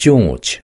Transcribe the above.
Тёмыч